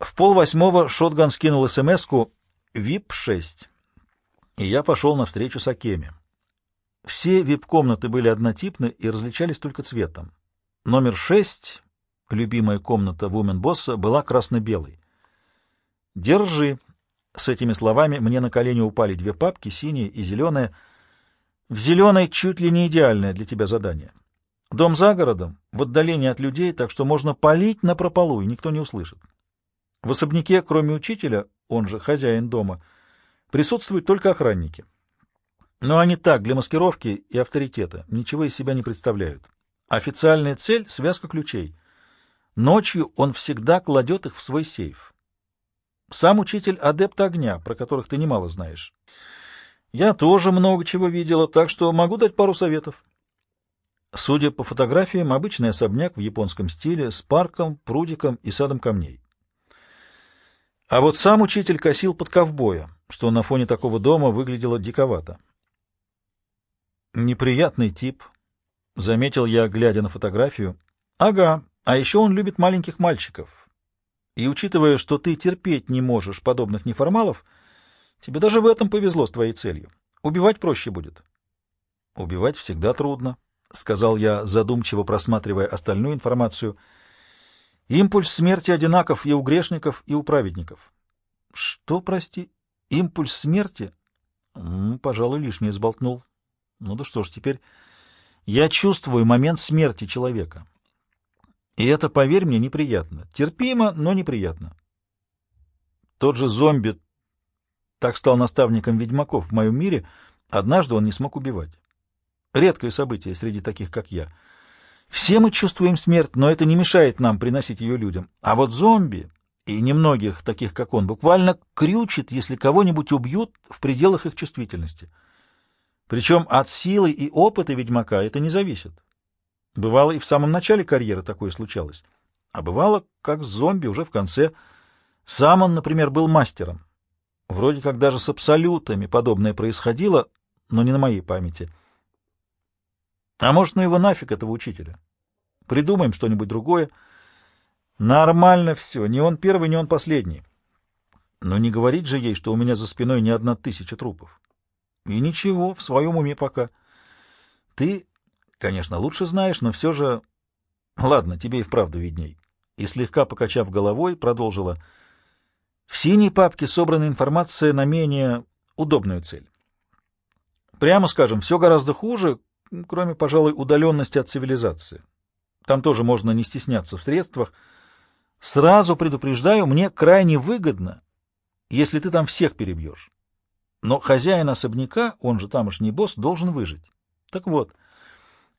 В полвосьмого Шотган скинул СМС-ку «ВИП-6», и я пошел навстречу с Акеме. Все вип-комнаты были однотипны и различались только цветом. Номер 6, любимая комната вумен-босса, была красно-белой. «Держи». С этими словами мне на колени упали две папки, синяя и зеленая. В зеленой чуть ли не идеальное для тебя задание. Дом за городом, в отдалении от людей, так что можно палить и никто не услышит. В особняке, кроме учителя, он же хозяин дома, присутствуют только охранники. Но они так, для маскировки и авторитета, ничего из себя не представляют. Официальная цель — связка ключей. Ночью он всегда кладет их в свой сейф. Сам учитель — адепт огня, про которых ты немало знаешь. Я тоже много чего видела, так что могу дать пару советов. Судя по фотографиям, обычный особняк в японском стиле с парком, прудиком и садом камней. А вот сам учитель косил под ковбоя, что на фоне такого дома выглядело диковато. Неприятный тип, — заметил я, глядя на фотографию. Ага, а еще он любит маленьких мальчиков. И учитывая, что ты терпеть не можешь подобных неформалов, тебе даже в этом повезло с твоей целью. Убивать проще будет. Убивать всегда трудно, — сказал я, задумчиво просматривая остальную информацию — Импульс смерти одинаков и у грешников, и у праведников. Что, прости, импульс смерти? М -м, пожалуй, лишнее сболтнул. Ну да что ж теперь... Я чувствую момент смерти человека. И это, поверь мне, неприятно. Терпимо, но неприятно. Тот же зомби так стал наставником ведьмаков в моем мире, однажды он не смог убивать. Редкое событие среди таких, как я — все мы чувствуем смерть, но это не мешает нам приносить ее людям. А вот зомби, и немногих таких, как он, буквально крючит, если кого-нибудь убьют в пределах их чувствительности. Причем от силы и опыта ведьмака это не зависит. Бывало, и в самом начале карьеры такое случалось. А бывало, как зомби уже в конце. Сам он, например, был мастером. Вроде как даже с абсолютами подобное происходило, но не на моей памяти — а может, ну его нафиг, этого учителя? Придумаем что-нибудь другое. Нормально все, не он первый, не он последний. Но не говорить же ей, что у меня за спиной не одна тысяча трупов. И ничего, в своем уме пока. Ты, конечно, лучше знаешь, но все же... Ладно, тебе и вправду видней. И слегка покачав головой, продолжила. В синей папке собрана информация на менее удобную цель. Прямо скажем, все гораздо хуже, кроме, пожалуй, удаленности от цивилизации. Там тоже можно не стесняться в средствах. Сразу предупреждаю, мне крайне выгодно, если ты там всех перебьешь. Но хозяин особняка, он же тамошний босс, должен выжить. Так вот,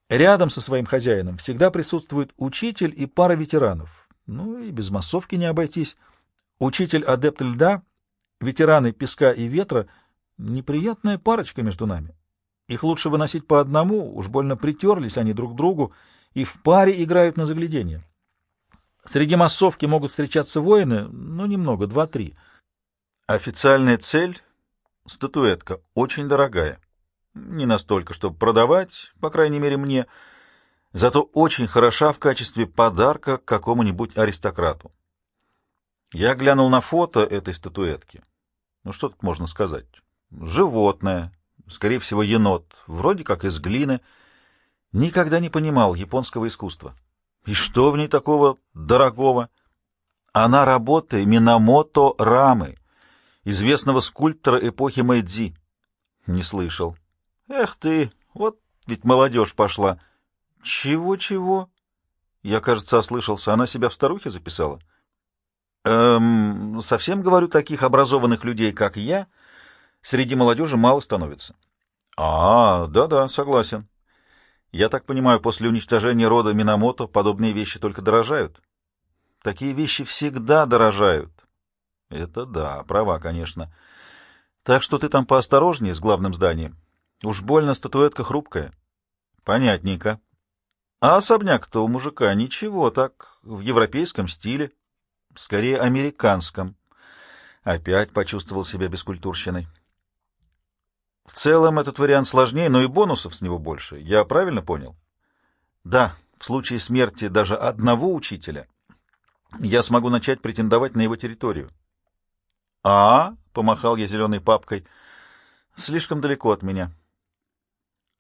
рядом со своим хозяином всегда присутствует учитель и пара ветеранов. Ну и без массовки не обойтись. Учитель адепт льда, ветераны песка и ветра — неприятная парочка между нами. Их лучше выносить по одному, уж больно притерлись они друг к другу, и в паре играют на заглядение. Среди массовки могут встречаться воины, ну, немного, два-три. Официальная цель — статуэтка, очень дорогая. Не настолько, чтобы продавать, по крайней мере, мне, зато очень хороша в качестве подарка какому-нибудь аристократу. Я глянул на фото этой статуэтки. Ну, что тут можно сказать? Животное, скорее всего, енот, вроде как из глины. Никогда не понимал японского искусства. И что в ней такого дорогого? Она работа Минамото Рамы, известного скульптора эпохи Мэйдзи. Не слышал. Эх ты, вот ведь молодежь пошла. Чего-чего? Я, кажется, ослышался. Она себя в старухе записала? Эм, совсем говорю, таких образованных людей, как я, — среди молодежи мало становится. А, да-да, согласен. Я так понимаю, после уничтожения рода Минамото подобные вещи только дорожают? Такие вещи всегда дорожают. Это да, права, конечно. Так что ты там поосторожнее с главным зданием. Уж больно статуэтка хрупкая. Понятненько. А особняк-то у мужика ничего, так, в европейском стиле. Скорее, американском. Опять почувствовал себя бескультурщиной. В целом этот вариант сложнее, но и бонусов с него больше. Я правильно понял? Да, в случае смерти даже одного учителя я смогу начать претендовать на его территорию. — А, — помахал я зеленой папкой, — слишком далеко от меня.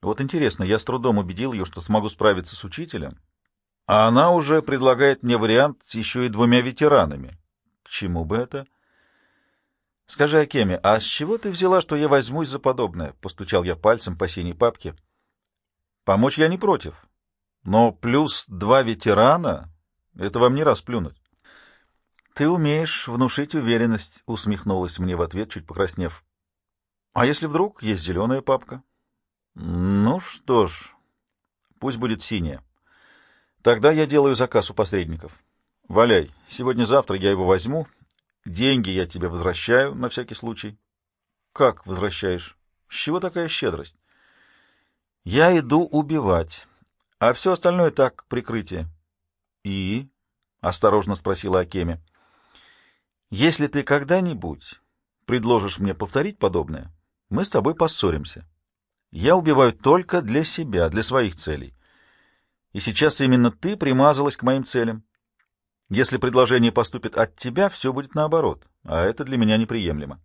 Вот интересно, я с трудом убедил ее, что смогу справиться с учителем, а она уже предлагает мне вариант еще и двумя ветеранами. К чему бы это? — Скажи, Акеме, а с чего ты взяла, что я возьмусь за подобное? — постучал я пальцем по синей папке. — Помочь я не против, но плюс два ветерана — это вам не раз плюнуть. — Ты умеешь внушить уверенность, — усмехнулась мне в ответ, чуть покраснев. — А если вдруг есть зеленая папка? — Ну что ж, пусть будет синяя. Тогда я делаю заказ у посредников. Валяй, сегодня-завтра я его возьму. Деньги я тебе возвращаю на всякий случай. — Как возвращаешь? С чего такая щедрость? — Я иду убивать, а все остальное так, прикрытие. — И? — осторожно спросила Акеме. Если ты когда-нибудь предложишь мне повторить подобное, мы с тобой поссоримся. Я убиваю только для себя, для своих целей. И сейчас именно ты примазалась к моим целям. Если предложение поступит от тебя, все будет наоборот, а это для меня неприемлемо.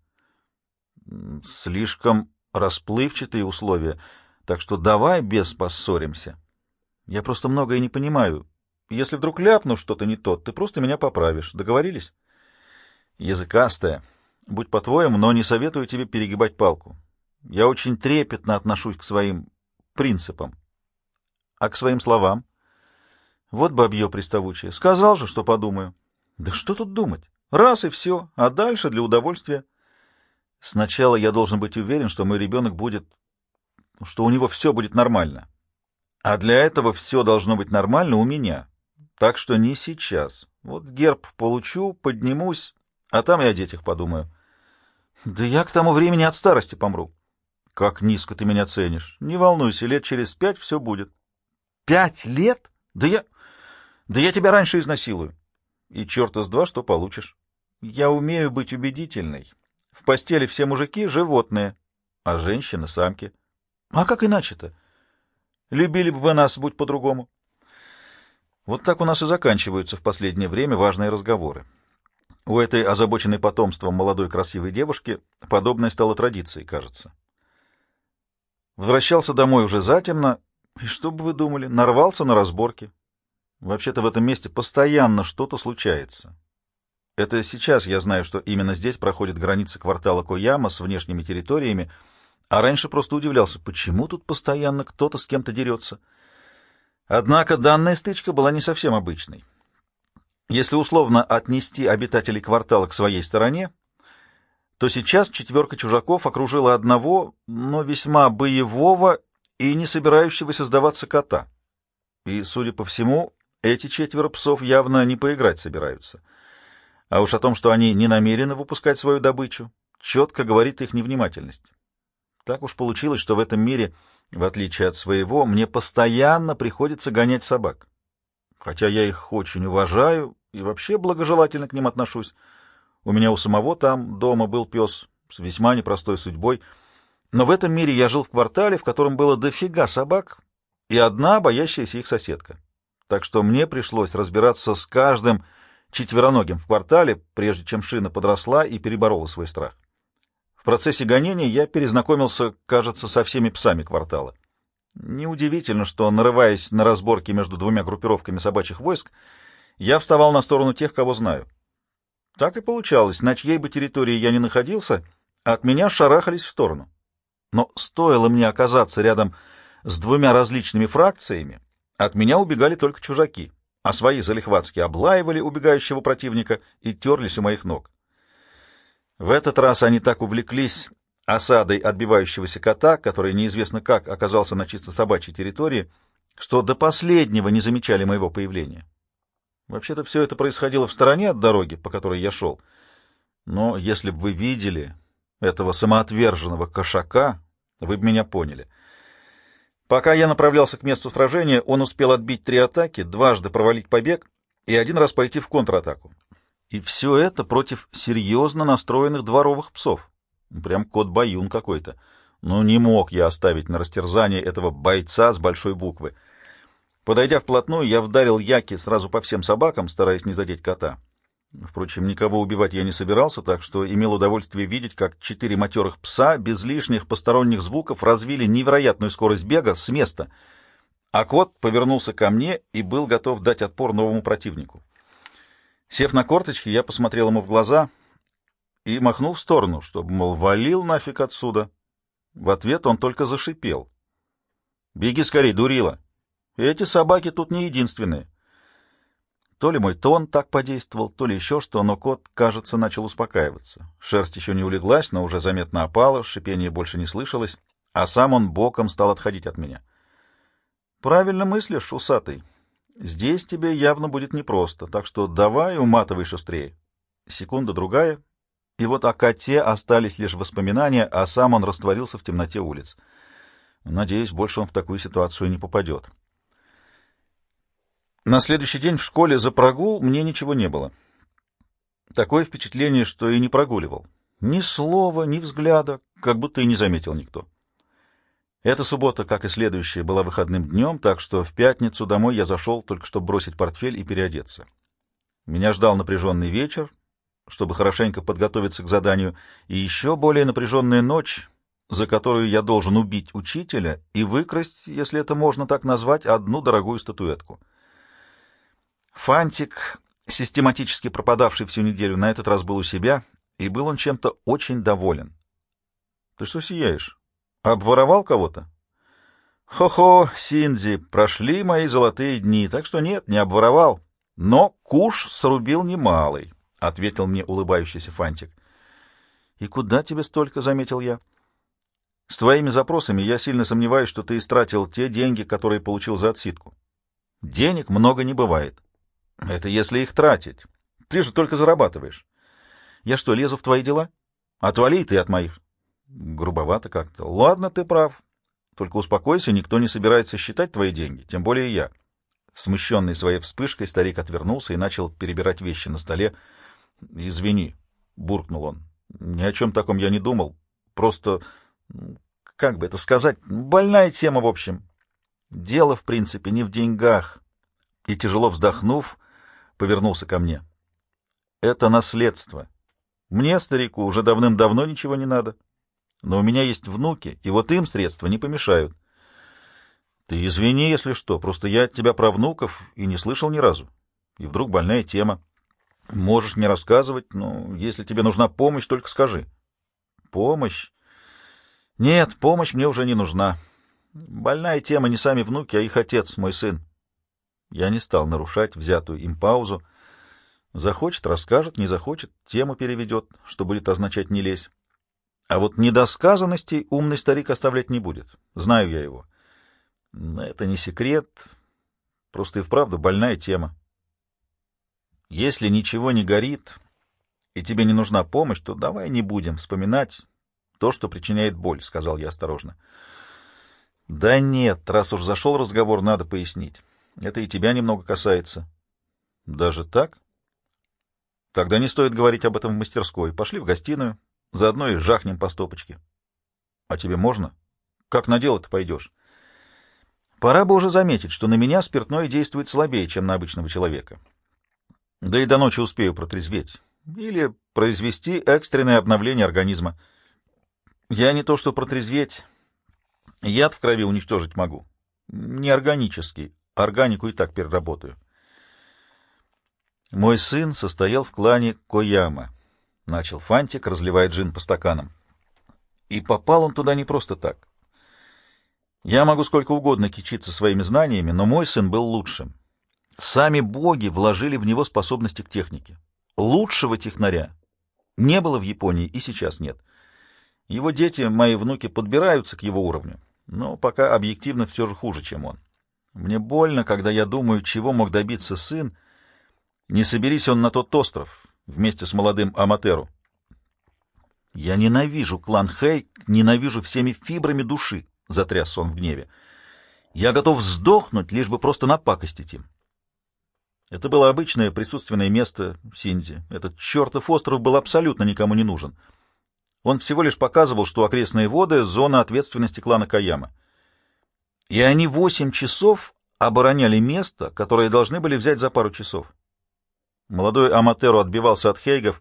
Слишком расплывчатые условия, так что давай без поссоримся. Я просто многое не понимаю. Если вдруг ляпну что-то не то, ты просто меня поправишь. Договорились? языкастая. Будь по-твоему, но не советую тебе перегибать палку. Я очень трепетно отношусь к своим принципам. А к своим словам? Вот бабье приставучее. Сказал же, что подумаю. Да что тут думать? Раз и все, а дальше для удовольствия. Сначала я должен быть уверен, что мой ребенок будет... что у него все будет нормально. А для этого все должно быть нормально у меня. Так что не сейчас. Вот герб получу, поднимусь, а там и о детях подумаю. Да я к тому времени от старости помру. Как низко ты меня ценишь. Не волнуйся, лет через пять все будет. Пять лет? Да я... Да я тебя раньше изнасилую. И черта с два, что получишь. Я умею быть убедительной. В постели все мужики — животные, а женщины — самки. А как иначе-то? Любили бы вы нас, будь по-другому. Вот так у нас и заканчиваются в последнее время важные разговоры. У этой озабоченной потомством молодой красивой девушки подобное стало традицией, кажется. Возвращался домой уже затемно, и что бы вы думали, нарвался на разборки. Вообще-то в этом месте постоянно что-то случается. Это сейчас я знаю, что именно здесь проходит граница квартала Кояма с внешними территориями, а раньше просто удивлялся, почему тут постоянно кто-то с кем-то дерется. Однако данная стычка была не совсем обычной. Если условно отнести обитателей квартала к своей стороне, то сейчас четверка чужаков окружила одного, но весьма боевого и не собирающегося сдаваться кота. И, судя по всему, эти четверо псов явно не поиграть собираются. А уж о том, что они не намерены выпускать свою добычу, четко говорит их невнимательность. Так уж получилось, что в этом мире, в отличие от своего, мне постоянно приходится гонять собак хотя я их очень уважаю и вообще благожелательно к ним отношусь. У меня у самого там дома был пес с весьма непростой судьбой, но в этом мире я жил в квартале, в котором было дофига собак и одна боящаяся их соседка. Так что мне пришлось разбираться с каждым четвероногим в квартале, прежде чем шина подросла и переборола свой страх. В процессе гонения я перезнакомился, кажется, со всеми псами квартала. Неудивительно, что, нарываясь на разборки между двумя группировками собачьих войск, я вставал на сторону тех, кого знаю. Так и получалось, на чьей бы территории я ни находился, от меня шарахались в сторону. Но стоило мне оказаться рядом с двумя различными фракциями, от меня убегали только чужаки, а свои залихватски облаивали убегающего противника и терлись у моих ног. В этот раз они так увлеклись осадой отбивающегося кота, который неизвестно как оказался на чисто собачьей территории, что до последнего не замечали моего появления. Вообще-то все это происходило в стороне от дороги, по которой я шел. Но если бы вы видели этого самоотверженного кошака, вы бы меня поняли. Пока я направлялся к месту сражения, он успел отбить три атаки, дважды провалить побег и один раз пойти в контратаку. И все это против серьезно настроенных дворовых псов. Прям кот-баюн какой-то. Но не мог я оставить на растерзание этого бойца с большой буквы. Подойдя вплотную, я вдарил Яки сразу по всем собакам, стараясь не задеть кота. Впрочем, никого убивать я не собирался, так что имел удовольствие видеть, как четыре матерых пса без лишних посторонних звуков развили невероятную скорость бега с места, а кот повернулся ко мне и был готов дать отпор новому противнику. Сев на корточки, я посмотрел ему в глаза и махнул в сторону, чтобы, мол, валил нафиг отсюда. В ответ он только зашипел. «Беги скорей, дурила! Эти собаки тут не единственные». То ли мой тон так подействовал, то ли еще что, но кот, кажется, начал успокаиваться. Шерсть еще не улеглась, но уже заметно опала, шипение больше не слышалось, а сам он боком стал отходить от меня. «Правильно мыслишь, усатый. Здесь тебе явно будет непросто, так что давай уматывай шустрее». Секунда-другая, и вот о коте остались лишь воспоминания, а сам он растворился в темноте улиц. Надеюсь, больше он в такую ситуацию не попадет. На следующий день в школе за прогул мне ничего не было. Такое впечатление, что и не прогуливал. Ни слова, ни взгляда, как будто и не заметил никто. Эта суббота, как и следующая, была выходным днем, так что в пятницу домой я зашел только чтобы бросить портфель и переодеться. Меня ждал напряженный вечер, чтобы хорошенько подготовиться к заданию, и еще более напряженная ночь, за которую я должен убить учителя и выкрасть, если это можно так назвать, одну дорогую статуэтку. Фантик, систематически пропадавший всю неделю, на этот раз был у себя, и был он чем-то очень доволен. — Ты что сияешь? Обворовал кого-то? — Хо-хо, Синдзи, прошли мои золотые дни, так что нет, не обворовал. Но куш срубил немалый, — ответил мне улыбающийся Фантик. — И куда тебе столько? — заметил я. — С твоими запросами я сильно сомневаюсь, что ты истратил те деньги, которые получил за отсидку. Денег много не бывает. Это если их тратить. Ты же только зарабатываешь. Я что, лезу в твои дела? Отвали ты от моих. Грубовато как-то. Ладно, ты прав. Только успокойся, никто не собирается считать твои деньги, тем более я. Смущенный своей вспышкой, старик отвернулся и начал перебирать вещи на столе. «Извини», — буркнул он. «Ни о чем таком я не думал. Просто, как бы это сказать, больная тема, в общем. Дело, в принципе, не в деньгах». И, тяжело вздохнув, повернулся ко мне. Это наследство. Мне, старику, уже давным-давно ничего не надо. Но у меня есть внуки, и вот им средства не помешают. Ты извини, если что, просто я от тебя про внуков и не слышал ни разу. И вдруг больная тема. Можешь мне рассказывать, но если тебе нужна помощь, только скажи. Помощь? Нет, помощь мне уже не нужна. Больная тема не сами внуки, а их отец, мой сын. Я не стал нарушать взятую им паузу. Захочет — расскажет, не захочет — тему переведет, что будет означать «не лезь». А вот недосказанностей умный старик оставлять не будет. Знаю я его. Но это не секрет, просто и вправду больная тема. Если ничего не горит, и тебе не нужна помощь, то давай не будем вспоминать то, что причиняет боль, — сказал я осторожно. — Да нет, раз уж зашел разговор, надо пояснить. Это и тебя немного касается. Даже так? Тогда не стоит говорить об этом в мастерской. Пошли в гостиную, заодно и жахнем по стопочке. А тебе можно? Как на дело ты пойдешь? Пора бы уже заметить, что на меня спиртное действует слабее, чем на обычного человека. Да и до ночи успею протрезветь. Или произвести экстренное обновление организма. Я не то что протрезветь, яд в крови уничтожить могу. Не органический, Органику и так переработаю. Мой сын состоял в клане Кояма. Начал Фантик, разливая джин по стаканам. И попал он туда не просто так. Я могу сколько угодно кичиться своими знаниями, но мой сын был лучшим. Сами боги вложили в него способности к технике. Лучшего технаря не было в Японии и сейчас нет. Его дети, мои внуки, подбираются к его уровню, но пока объективно все же хуже, чем он. Мне больно, когда я думаю, чего мог добиться сын, не соберись он на тот остров вместе с молодым Аматеру. Я ненавижу клан Хей, ненавижу всеми фибрами души, — затряс он в гневе. Я готов сдохнуть, лишь бы просто напакостить им. Это было обычное присутственное место Синди. Этот чертов остров был абсолютно никому не нужен. Он всего лишь показывал, что окрестные воды — зона ответственности клана Каяма. И они восемь часов обороняли место, которое должны были взять за пару часов. Молодой Аматеру отбивался от Хейгов.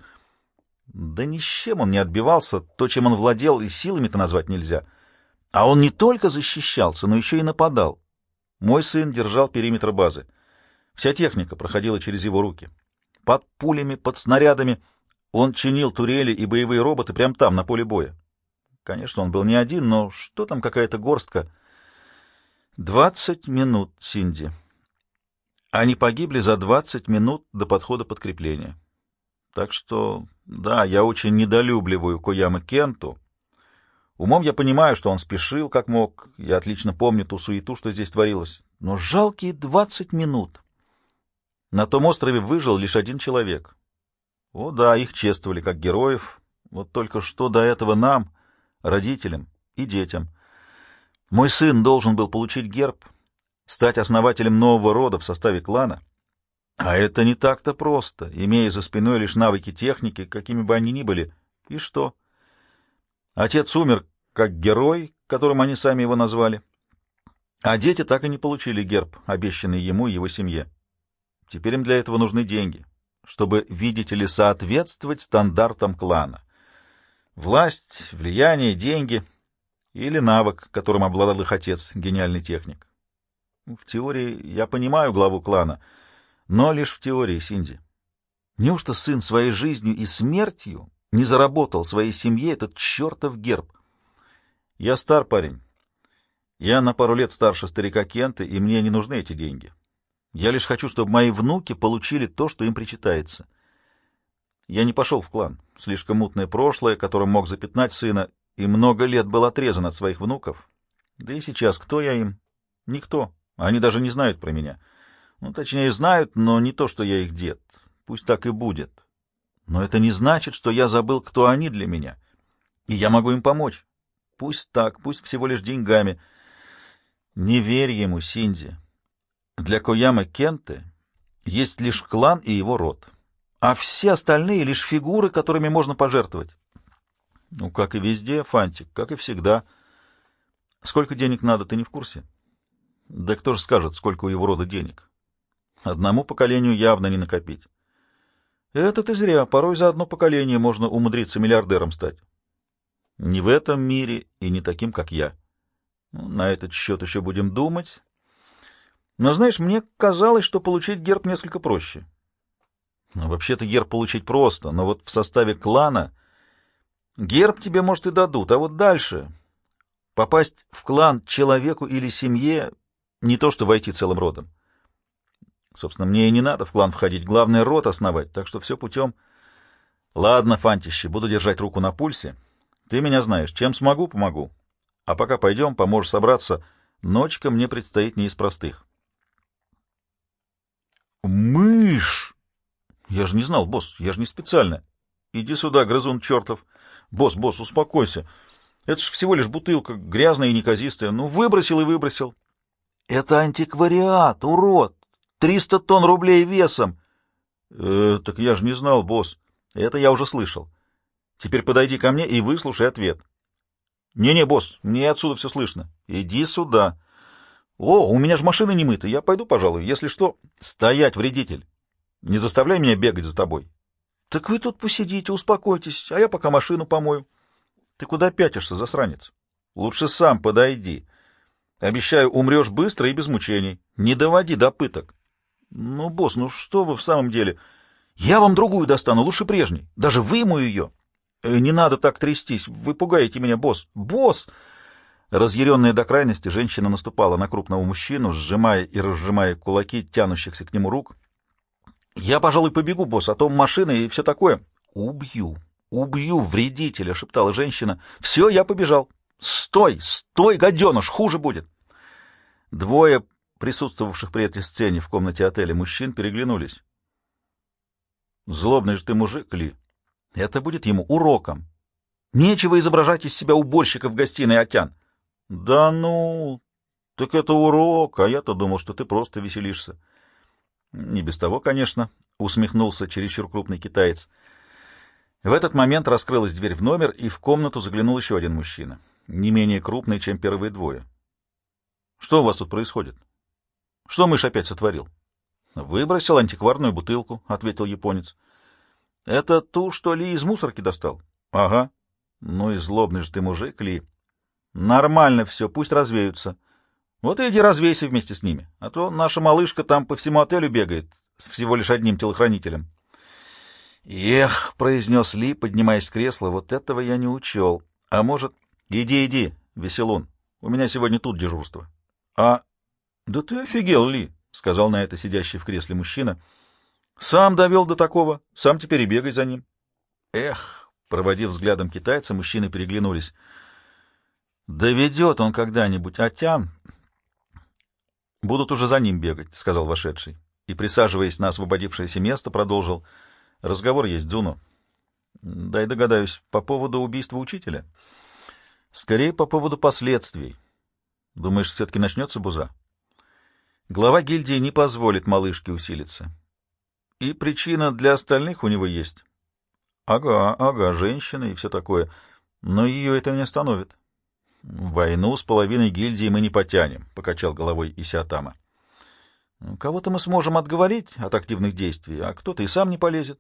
Да ни с чем он не отбивался, то, чем он владел, и силами-то назвать нельзя. А он не только защищался, но еще и нападал. Мой сын держал периметр базы. Вся техника проходила через его руки. Под пулями, под снарядами он чинил турели и боевые роботы прямо там, на поле боя. Конечно, он был не один, но что там какая-то горстка? Двадцать минут, Синди. Они погибли за двадцать минут до подхода подкрепления. Так что, да, я очень недолюбливаю Кояма Кенту. Умом я понимаю, что он спешил, как мог. Я отлично помню ту суету, что здесь творилось. Но жалкие двадцать минут. На том острове выжил лишь один человек. О да, их чествовали как героев. Вот только что до этого нам, родителям и детям. Мой сын должен был получить герб, стать основателем нового рода в составе клана. А это не так-то просто, имея за спиной лишь навыки техники, какими бы они ни были. И что? Отец умер как герой, которым они сами его назвали. А дети так и не получили герб, обещанный ему и его семье. Теперь им для этого нужны деньги, чтобы, видите ли, соответствовать стандартам клана. Власть, влияние, деньги или навык, которым обладал их отец, гениальный техник. В теории я понимаю главу клана, но лишь в теории, Синди. Неужто сын своей жизнью и смертью не заработал своей семье этот чертов герб? Я стар парень. Я на пару лет старше старика Кента, и мне не нужны эти деньги. Я лишь хочу, чтобы мои внуки получили то, что им причитается. Я не пошел в клан. Слишком мутное прошлое, которым мог запятнать сына, и много лет был отрезан от своих внуков. Да и сейчас кто я им? Никто. Они даже не знают про меня. Ну, точнее, знают, но не то, что я их дед. Пусть так и будет. Но это не значит, что я забыл, кто они для меня. И я могу им помочь. Пусть так, пусть всего лишь деньгами. Не верь ему, Синди. Для Кояма Кенте есть лишь клан и его род, а все остальные — лишь фигуры, которыми можно пожертвовать. Ну, как и везде, Фантик, как и всегда. Сколько денег надо, ты не в курсе? Да кто же скажет, сколько у его рода денег? Одному поколению явно не накопить. Это ты зря, порой за одно поколение можно умудриться миллиардером стать. Не в этом мире и не таким, как я. Ну, на этот счет еще будем думать. Но, знаешь, мне казалось, что получить герб несколько проще. Ну, вообще-то герб получить просто, но вот в составе клана герб тебе, может, и дадут, а вот дальше попасть в клан человеку или семье не то, что войти целым родом. Собственно, мне и не надо в клан входить, главное — род основать, так что все путем. Ладно, Фантище, буду держать руку на пульсе. Ты меня знаешь, чем смогу — помогу. А пока пойдем, поможешь собраться. Ночка мне предстоит не из простых. Мышь! Я же не знал, босс, я же не специально. Иди сюда, грызун чертов. Босс, босс, успокойся. Это ж всего лишь бутылка, грязная и неказистая. Ну, выбросил и выбросил. Это антиквариат, урод. Триста тонн рублей весом. Э, так я же не знал, босс. Это я уже слышал. Теперь подойди ко мне и выслушай ответ. Не-не, босс, мне отсюда все слышно. Иди сюда. «О, у меня же машина не мыта, я пойду, пожалуй, если что...» «Стоять, вредитель! Не заставляй меня бегать за тобой!» «Так вы тут посидите, успокойтесь, а я пока машину помою». «Ты куда пятишься, засранец?» «Лучше сам подойди. Обещаю, умрешь быстро и без мучений. Не доводи до пыток». «Ну, босс, ну что вы в самом деле? Я вам другую достану, лучше прежней. Даже вымою ее». Э, «Не надо так трястись, вы пугаете меня, босс». «Босс!» Разъяренная до крайности, женщина наступала на крупного мужчину, сжимая и разжимая кулаки тянущихся к нему рук. «Я, пожалуй, побегу, босс, а то машина и все такое». «Убью, убью вредителя», — шептала женщина. «Все, я побежал». «Стой, стой, гаденыш, хуже будет». Двое присутствовавших при этой сцене в комнате отеля мужчин переглянулись. «Злобный же ты мужик, Ли. Это будет ему уроком. Нечего изображать из себя уборщика в гостиной, Атян». — Да ну, так это урок, а я-то думал, что ты просто веселишься. — Не без того, конечно, — усмехнулся чересчур крупный китаец. В этот момент раскрылась дверь в номер, и в комнату заглянул еще один мужчина, не менее крупный, чем первые двое. — Что у вас тут происходит? Что мышь опять сотворил? Выбросил антикварную бутылку, ответил японец. Это ту, что Ли из мусорки достал? Ага. Ну и злобный же ты мужик, Ли. Нормально все, пусть развеются. Вот иди развейся вместе с ними, а то наша малышка там по всему отелю бегает с всего лишь одним телохранителем. «Эх», — произнес Ли, поднимаясь с кресла, — «вот этого я не учел. А может...» «Иди, иди, веселун, у меня сегодня тут дежурство». «А...» «Да ты офигел, Ли», — сказал на это сидящий в кресле мужчина. «Сам довел до такого, сам теперь и бегай за ним». «Эх», — проводив взглядом китайца, мужчины переглянулись. «Доведет он когда-нибудь Атян...» «Будут уже за ним бегать», — сказал вошедший. И, присаживаясь на освободившееся место, продолжил. «Разговор есть, Дзуну». «Дай догадаюсь, по поводу убийства учителя?» «Скорее, по поводу последствий. Думаешь, все-таки начнется буза?» Глава гильдии не позволит малышке усилиться. И причина для остальных у него есть. Ага, ага, женщина и все такое. Но ее это не остановит. «Войну с половиной гильдии мы не потянем», — покачал головой Исиатама. «Кого-то мы сможем отговорить от активных действий, а кто-то и сам не полезет.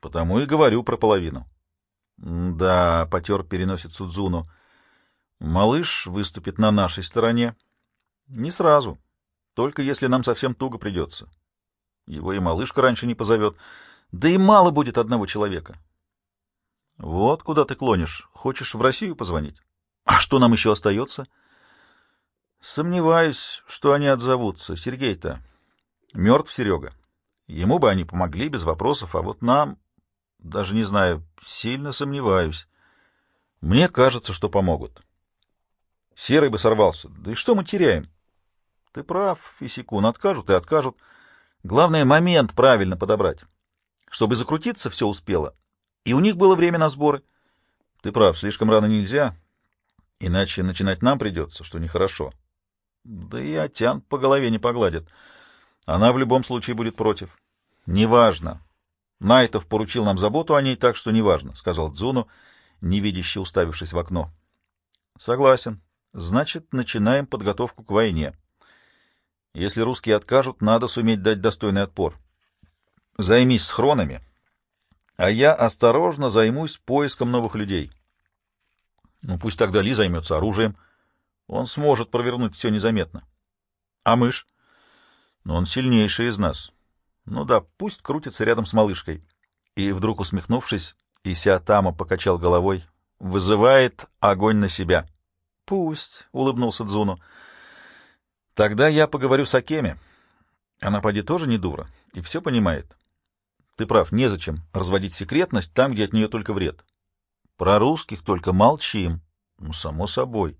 Потому и говорю про половину». «Да», — потер переносит Судзуну, — «малыш выступит на нашей стороне. Не сразу, только если нам совсем туго придется. Его и малышка раньше не позовет, да и мало будет одного человека». «Вот куда ты клонишь. Хочешь в Россию позвонить?» А что нам еще остается? Сомневаюсь, что они отзовутся. Сергей-то мертв, Серега. Ему бы они помогли без вопросов, а вот нам, даже не знаю, сильно сомневаюсь. Мне кажется, что помогут. Серый бы сорвался. Да и что мы теряем? Ты прав, Исикун, откажут и откажут. Главное, момент правильно подобрать. Чтобы закрутиться, все успело. И у них было время на сборы. Ты прав, слишком рано нельзя. Иначе начинать нам придется, что нехорошо. Да и Атян по голове не погладит. Она в любом случае будет против. Неважно. Найтов поручил нам заботу о ней, так что неважно, — сказал Дзуну, невидяще уставившись в окно. Согласен. Значит, начинаем подготовку к войне. Если русские откажут, надо суметь дать достойный отпор. Займись схронами, а я осторожно займусь поиском новых людей. Ну, пусть тогда Ли займется оружием. Он сможет провернуть все незаметно. А мышь? Но он сильнейший из нас. Ну да, пусть крутится рядом с малышкой. И вдруг, усмехнувшись, Исиатама покачал головой. Вызывает огонь на себя. Пусть, — улыбнулся Дзуну. Тогда я поговорю с Акеми. Она, поди, тоже не дура и все понимает. Ты прав, незачем разводить секретность там, где от нее только вред. Про русских только молчим. Ну, само собой.